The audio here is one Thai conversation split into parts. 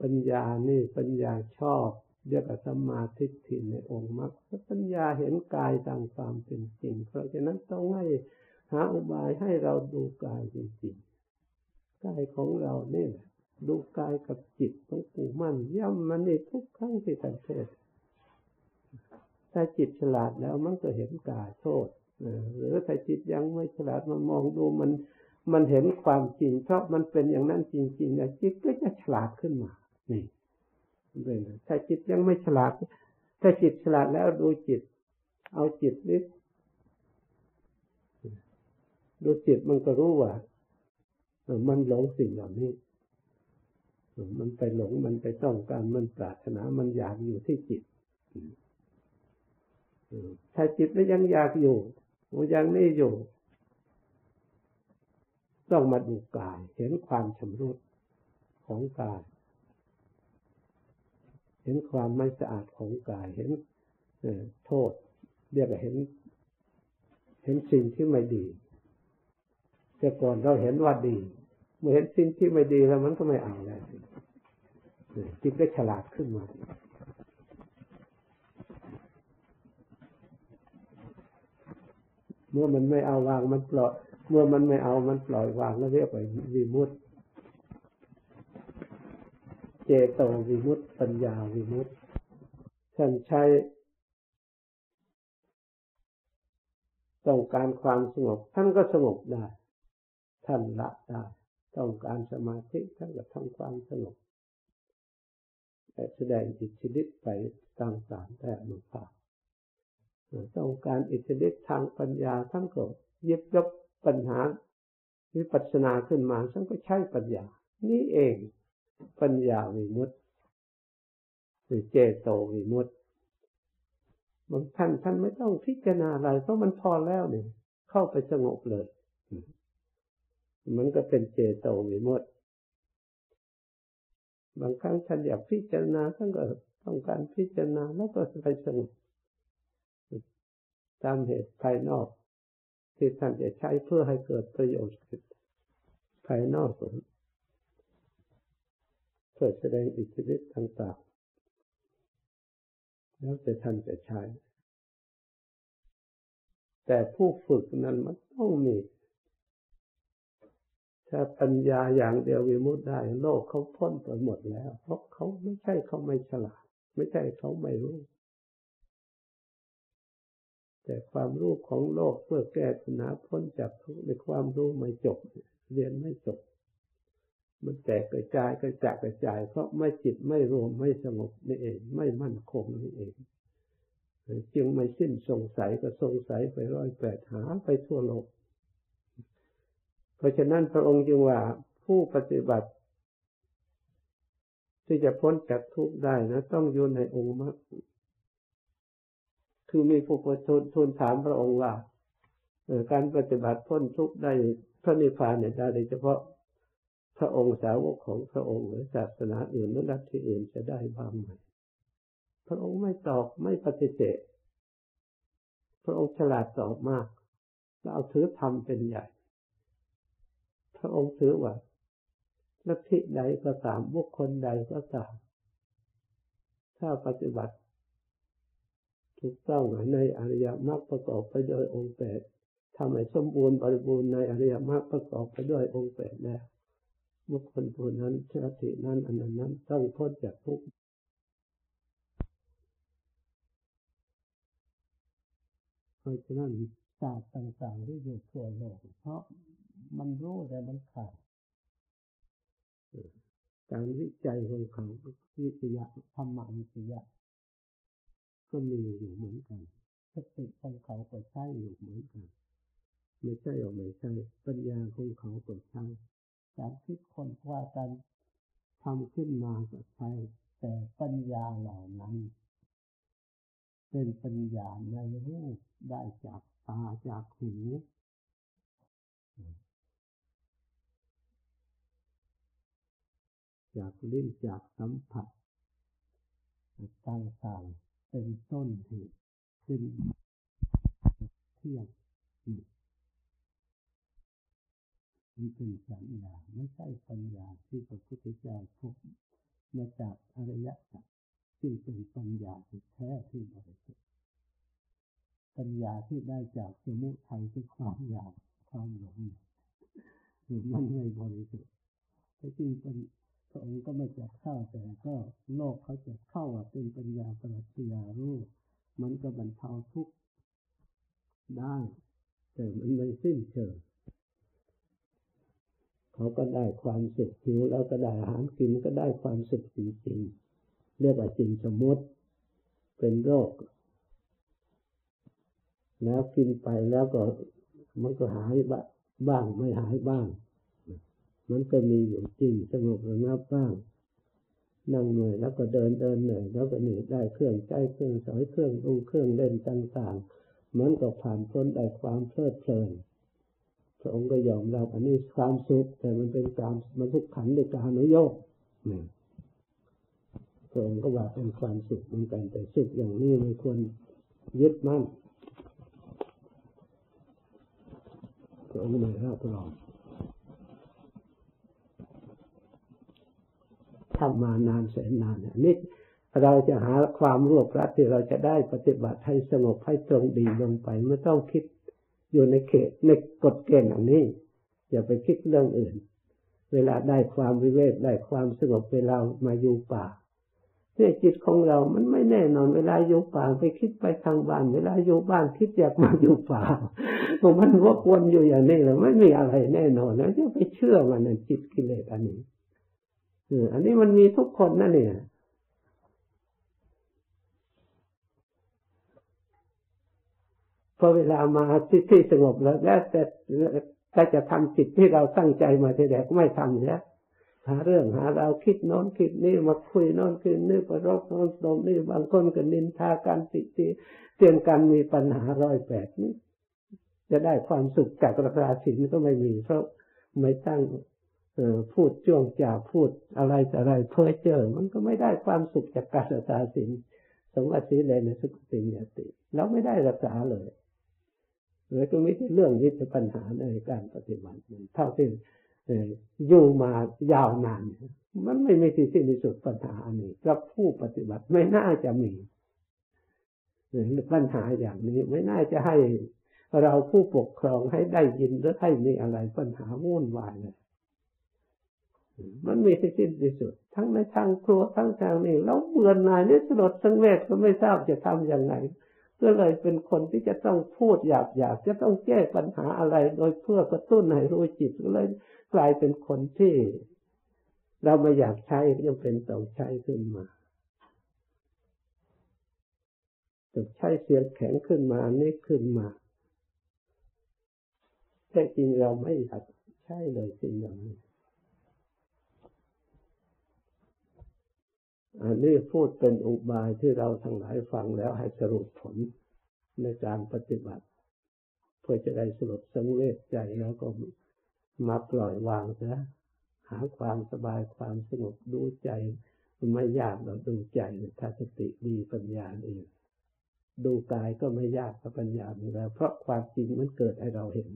ปัญญานี่ปัญญาชอบเรียกว่าสมาธิทิในองค์มรรคปัญญาเห็นกายตามความเป็นจริง เพราะฉะนั้นต้องให้หาอุบายให้เราดูกายจริงๆกายของเราเนี่ยดูกายกับจิตต้องปู่มั่นย่ำมันในทุกครั้งที่ท่านเทศถ้าจิตฉลาดแล้วมันก็เห็นกายโทษหรือถ้าจิตยังไม่ฉลาดมามองดูมันมันเห็นความจริงเพราะมันเป็นอย่างนั้นจริงๆนะจิตก็จะฉลาดขึ้นมา นี่เป็นถ้าจิตยังไม่ฉลาด ถ้าจิตฉลาดแล้วดูจิต เอาจิตนิดดูจิตมันก็รู้ว่ามันหลงสิ่งเหล่านี้มันไปหลงมันไปต้องการมันปรารถนามันอยากอยู่ที่จิตถ้าจิตไม่ยังอยากอยู่มันยังไม่อยู่ ต้องมาดูกาย เห็นความชำรุดของกาย เห็นความไม่สะอาดของกาย เห็นโทษ เรียกว่าเห็น เห็นสิ่งที่ไม่ดี แต่ก่อนเราเห็นว่าดี เมื่อเห็นสิ่งที่ไม่ดีแล้วมันก็ไม่เอาแล้วจิตก็ฉลาดขึ้นมาเมื่อมันไม่เอาวางมันปล่อย เมื่อมันไม่เอามันปล่อย วางก็เรียกว่าวิมุตตเจโตวิมุตตปัญญาวิมุตตท่านใช้ ต้องการความสงบ ท่านก็สงบได้ ท่านละได้ต้องการสมาธิท่านก็ทำความสงบแต่แสดงจิตชนิดไปต่างๆแต่มนผ่าต้องการอิทธิฤทธิ์ทางปัญญาทั้งก็ยิบยกปัญหาวิปัสสนาขึ้นมาทั้งก็ใช้ปัญญา นี่เอง ปัญญาวิมุตติหรือเจโตวิมุตติบางท่านท่านไม่ต้องพิจารณาอะไรเพราะมันพอแล้วเนี่ยเข้าไปสงบเลย มันก็เป็นเจโตวิมุตติบางครั้งท่านอยากพิจารณาท่านก็ต้องการพิจารณาแล้วก็ไปสงบตามเหตุภายนอก ที่ท่านจะใช้เพื่อให้เกิดประโยชน์ภายนอกเพื่อแสดงอิทธิฤทธิ์ต่างๆ แล้วจะท่านจะใช้ แต่ผู้ฝึกนั้นมันต้องมี ถ้าปัญญาอย่างเดียววิมุตได้โลกเขาพ้นไปหมดแล้ว เพราะเขาไม่ใช่เขาไม่ฉลาด ไม่ใช่เขาไม่รู้ แต่ความรู้ของโลกเพื่อแก้ปัญหาพ้นจากทุกข์ในความรู้ไม่จบ เรียนไม่จบ มันแตกกระจายกระจายกระจาย เพราะไม่จิตไม่รวมไม่สงบนี่เอง ไม่มั่นคงนี่เอง จึงไม่สิ้นสงสัยก็สงสัยไปร้อยแปดหาไปทั่วโลก เพราะฉะนั้นพระองค์จึงว่าผู้ปฏิบัติ ที่จะพ้นจากทุกข์ได้นะ ต้องอยู่ในองค์มรรคคือมีผู้ประทูลทูลถามพระองค์ว่าการปฏิบัติพ้นทุกข์ได้พระนิพพานเนี่ยได้เฉพาะ พระองค์สาวกของพระองค์หรือศาสนาอื่นหรือลัทธิอื่นจะได้บ้างไหมพระองค์ไม่ตอบไม่ปฏิเสธ พระองค์ฉลาดตอบมาก แล้วเอาถือธรรมเป็นใหญ่ พระองค์ถือว่าลัทธิใดก็ตามบุคคลใดก็ตามถ้าปฏิบัติถูกต้องในอริยมรรคประกอบไปด้วยองค์แปดทำให้สมบูรณ์บริบูรณ์ในอริยมรรคประกอบไปด้วยองค์แปดแล้ว บุคคลผู้นั้นชาตินั้นอันนั้นนั้นต้องพ้นจากทุกข์เพราะฉะนั้นศาสตร์ต่างๆที่อยู่ทั่วโลกเพราะมันรู้แต่มันขาดการวิจัยของเขาวิทยาธรรมวิทยาก็มีอยู่เหมือนกันสติของเขาก็ใช่อยู่เหมือนกัน ไม่ใช่หรือไม่ใช่ปัญญาของเขาก็ใช่ การคิดคนว่าการทำขึ้นมาก็ใช่แต่ปัญญาเหล่านั้น เป็นปัญญาในรูปได้จากตาจากหูจากลิ้นจากสัมผัสต่างๆเป็นต้นเหตุเป็นเที่ยง มันเป็นสัญญาไม่ใช่ปัญญาที่พระพุทธเจ้าพบมาจากอริยสัจที่เป็นปัญญาที่แท้ที่บริสุทธิ์ปัญญาที่ได้จากสมุทัยที่ความอยากความหลงหรือมันไม่บริสุทธิ์แต่จริงเป็นพระองค์ก็ไม่จะเข้าแต่ก็โลกเขาจะเข้าว่าเป็นปัญญาปรัชญารู้มันก็บรรเทาทุกข์ได้แต่มันไม่สิ้นเชิง เขาก็ได้ความสุขหิวแล้วก็ได้อาหารกินก็ได้ความสุขจริงๆเรียกว่าจริงสมมติเป็นโรค แล้วกินไปแล้วก็มันก็หายบ้างไม่หายบ้าง มันก็มีอยู่จริงสงบระงับบ้างนั่งเหนื่อยแล้วก็เดินเดินเหนื่อยแล้วก็หนีได้เครื่องใช้เครื่องสอยเครื่องดูเครื่องเล่นต่างๆมันก็ผ่านพ้นได้ความเพลิดเพลิน พระองค์ก็ยอมรับอันนี้ความสุขแต่มันเป็นความมันทุกขันในการนุโยกพระองค์ก็ว่าเป็นความสุขเหมือนกันแต่สุขอย่างนี้ไม่ควรยึดมั่นพระองค์ไม่รับรองทำมานานแสนนานนี่เราจะหาความรวบรัดที่เราจะได้ปฏิบัติให้สงบให้ตรงดีลงไปไม่ต้องคิด อยู่ในเขตในกฎเกณฑ์อันนี้ อย่าไปคิดเรื่องอื่น เวลาได้ความวิเวกได้ความสงบเวลามาอยู่ป่าเนี่ยจิตของเรา มันไม่แน่นอน เวลาอยู่ป่าไปคิดไปทางบ้าน เวลาอยู่บ้านคิดอยากมาอยู่ป่ามันวกวนอยู่อย่างนี้เลยไม่มีอะไรแน่นอนแล้วจะไปเชื่อมันนจิตกิเลสอันนี้อออันนี้มันมีทุกคนนั่นเนี่ย พอเวลามาที่ที่สงบแล้วแล้วแต่ถ้าจะทำจิตที่เราตั้งใจมาทีแรกไม่ทำแล้วหาเรื่องหาเราคิดโน้นคิดนี่มาคุยโน้นคิดนี่ประรบโน้นตรงนี่บางคนก็นินทาการติตีเตือนกันมีปัญหาร้อยแปดนี่จะได้ความสุขจากราคาสินก็ไม่มีเพราะไม่ตั้งพูดจ้วงจ่าพูดอะไรแต่อะไรเพ้อเจอมันก็ไม่ได้ความสุขจากการรักษาสินสมวัติเลในสุขสิยติเราไม่ได้รักษาเลย เลยก็ไม่ใช่เรื่องนี้เป็นปัญหาในการปฏิบัติเท่าที่อยู่มายาวนาน มันไม่มีที่สิ้นสุดปัญหาอันนี้กับผู้ปฏิบัติไม่น่าจะมีปัญหาอย่างนี้ไม่น่าจะให้เราผู้ปกครองให้ได้ยินหรือให้มีอะไรปัญหาวุ่นวายเลยมันมีที่สิ้นที่สุด ทั้งในทางครัวทั้งทางนี้เราเบื่อหน่ายนี่สลดสังเวชก็ไม่ทราบจะทํำยังไง ก็เลยเป็นคนที่จะต้องพูดหยาบหยาบจะต้องแก้ปัญหาอะไร โดยเพื่อกระตุ้นให้รู้จิตก็เลยกลายเป็นคนที่ เราไม่อยากใช้ยังเป็นต้องใช้ขึ้นมาจะใช้เสียงแข็งขึ้นมานี่ขึ้นมาแต่จริงเราไม่อยากใช้เลยสิ่งอย่างนี้ อันนี้พูดเป็นอุบายที่เราทั้งหลายฟังแล้วให้สรุปผลในการปฏิบัติ เพื่อจะได้สลดสังเวชใจแล้วก็มาปล่อยวางนะหาความสบายความสงบดูใจไม่ยากเราดูใจถ้าสติดีปัญญาเองดูกายก็ไม่ยากกับปัญญาอยู่แล้ว เพราะความจริงมันเกิดให้เราเห็น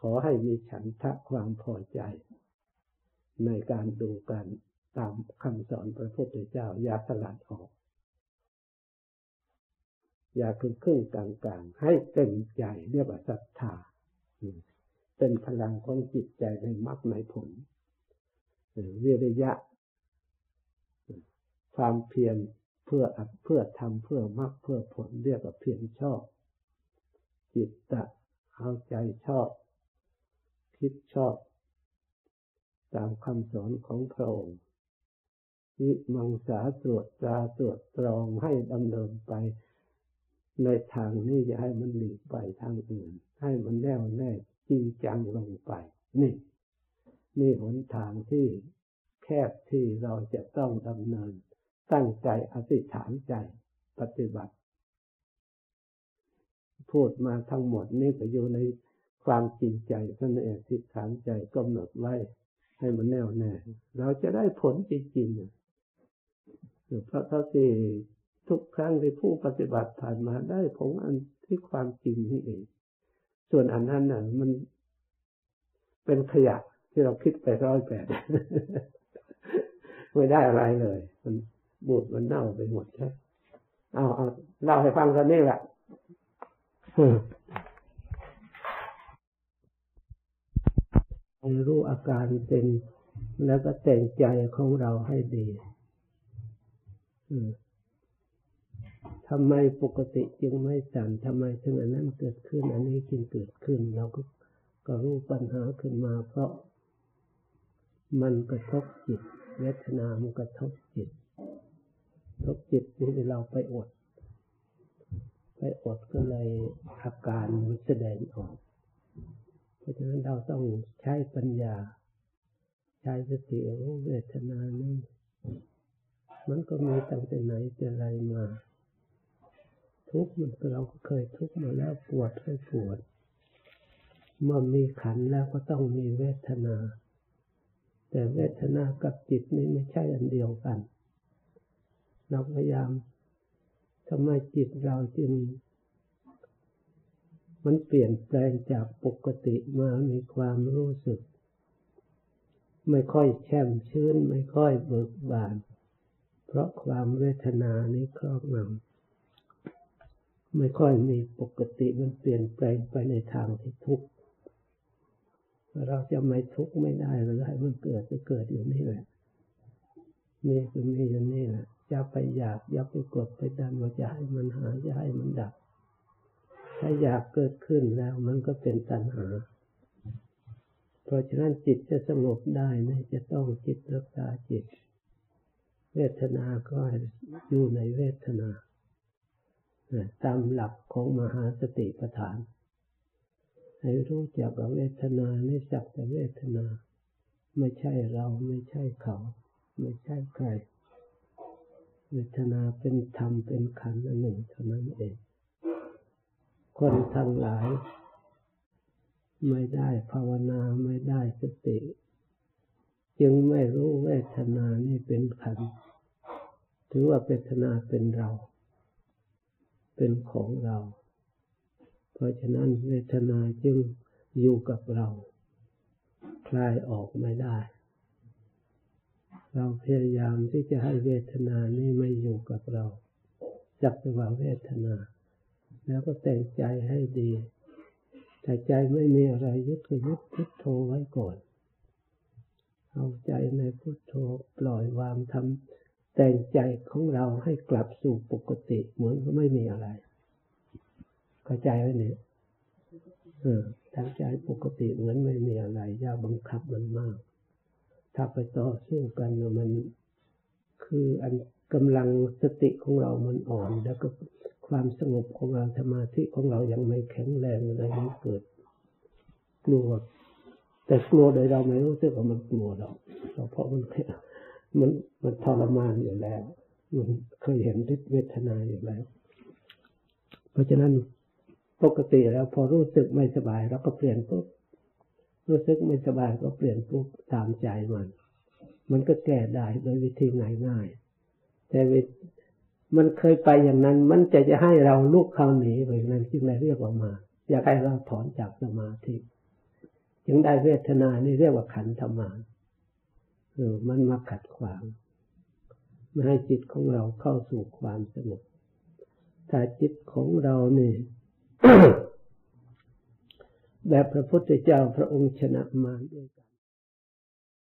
ขอให้มีฉันทะความพอใจ ในการดูการ ตามคำสอนพระพุทธเจ้า อย่าสลัดออก อย่าคึงครึ่งกลางๆ ให้เต็มใจเรียกว่าศรัทธาเป็นพลังของจิตใจในมรรคในผลวิริยะ ความเพียรเพื่อเพื่อทำเพื่อมรรคเพื่อผลเรียกว่าเพียรชอบ จิตตะเอาใจชอบ คิดชอบ ตามคำสอนของพระองค์ วิมังสาตรวจตราตรวจตรองให้ดำเนินไป ในทางนี้อย่าให้มันหลีกไปทางอื่น ให้มันแน่วแน่จริงจังลงไป นี่ นี่หนทางที่แคบที่เราจะต้องดำเนิน ตั้งใจอธิษฐานใจปฏิบัติ พูดมาทั้งหมดนี่ก็อยู่ในความจริงใจท่านเองอธิษฐานใจกำหนดไว้ ให้มันแน่วแน่ เราจะได้ผลจริงๆ เพราะเท่าที่ทุกครั้งที่ผู้ปฏิบัติผ่านมาได้ผลอันที่ความจริงนี่เอง ส่วนอันนั้นน่ะ มันเป็นขยะที่เราคิดไปร้อยแปดไม่ได้อะไรเลย มันบูดมันเน่าไปหมดใช่เอาเอาเล่าให้ฟังกันนี่แหละรู้อาการเป็นแล้วก็แต่งใจของเราให้ดี ทำไมปกติจึงไม่สั่นทำไมถึงอันนั้นเกิดขึ้น อันนี้จึงเกิดขึ้น เราก็ก็รู้ปัญหาขึ้นมา เพราะมันกระทบจิต เวทนามันกระทบจิตทบจิตนี่เราไปอด ไปอดก็เลยอาการมันแสดงออก เพราะฉะนั้นเราต้องใช้ปัญญา ใช้สติรู้เวทนานี่ มันก็มีตั้งแต่ไหนแต่ไรมา ทุกข์มันเราก็เคยทุกข์มาแล้วปวดให้ปวด เมื่อมีขันแล้วก็ต้องมีเวทนา แต่เวทนากับจิตนี่ไม่ใช่อันเดียวกัน เราพยายามทำไมจิตเราจึง มันเปลี่ยนแปลงจากปกติมามีความรู้สึก ไม่ค่อยแช่มชื้น ไม่ค่อยเบิกบาน เพราะความเวทนานี้ครอบงำไม่ค่อยมีปกติมันเปลี่ยนแปลงไปในทางที่ทุกข์เราจะไม่ทุกข์ไม่ได้เราให้มันเกิดจะเกิดอยู่นี่แหละนี่คือมีอยู่นี่แหละอย่าไปอยากอย่าไปกดไปดันว่าจะให้มันหายจะให้มันดับ ถ้าอยากเกิดขึ้นแล้วมันก็เป็นตัณหา เพราะฉะนั้นจิตจะสงบได้นี่จะต้องจิตรักษาจิต เวทนาก็อยู่ในเวทนาตามหลักของมหาสติปัฏฐาน ให้รู้จักเวทนานี่จักแต่เวทนา ไม่ใช่เราไม่ใช่เขา ไม่ใช่ใคร เวทนาเป็นธรรมเป็นขันธ์อันหนึ่งเท่านั้นเอง คนทั้งหลาย ไม่ได้ภาวนาไม่ได้สติ จึงไม่รู้เวทนานี่เป็นขันถือว่าเวทนาเป็นเรา เป็นของเรา เพราะฉะนั้นเวทนาจึงอยู่กับเรา คลายออกไม่ได้ เราพยายามที่จะให้เวทนานี้ไม่อยู่กับเราจับจัวเวทนา แล้วก็แต่งใจให้ดีแต่ใจไม่มีอะไรยึดก็ยึดพุทโธไว้ก่อน เอาใจในพุทโธปล่อยวางทำแต่งใจของเราให้กลับสู่ปกติ เหมือนก็ไม่มีอะไรเข้าใจไหมเนี่ยเออทั้งใจปกติเหมือนไม่มีอะไรอย่าบังคับมันมาก ถ้าไปต่อสู้กันมัน คืออันกำลังสติของเรามันอ่อน แล้วก็ความสงบของเราสมาธิของเรายังไม่แข็งแรงเลยมันเกิดกลัว แต่กลัวโดยเราไม่รู้สึกว่ามันกลัวหรอกเพราะมันมันมันทรมานอยู่แล้ว มันเคยเห็นฤทธิเวทนาอยู่แล้ว เพราะฉะนั้นปกติแล้วพอรู้สึกไม่สบายเราก็เปลี่ยนปุ๊บรู้สึกไม่สบายก็เปลี่ยนปุ๊บตามใจมัน มันก็แก้ได้โดยวิธีง่ายๆแต่มันเคยไปอย่างนั้น มันจะจะให้เราลุกเข้าหนีไปนั้นจึงได้เรียกว่ามา อยากให้เราถอนจากสมาธิ จึงได้เวทนานี่เรียกว่าขันธมานเออมันมาขัดขวางไม่ให้จิตของเราเข้าสู่ความสงบถ้าจิตของเราเนี่ยแบบพระพุทธเจ้าพระองค์ชนะมารด้วยกัน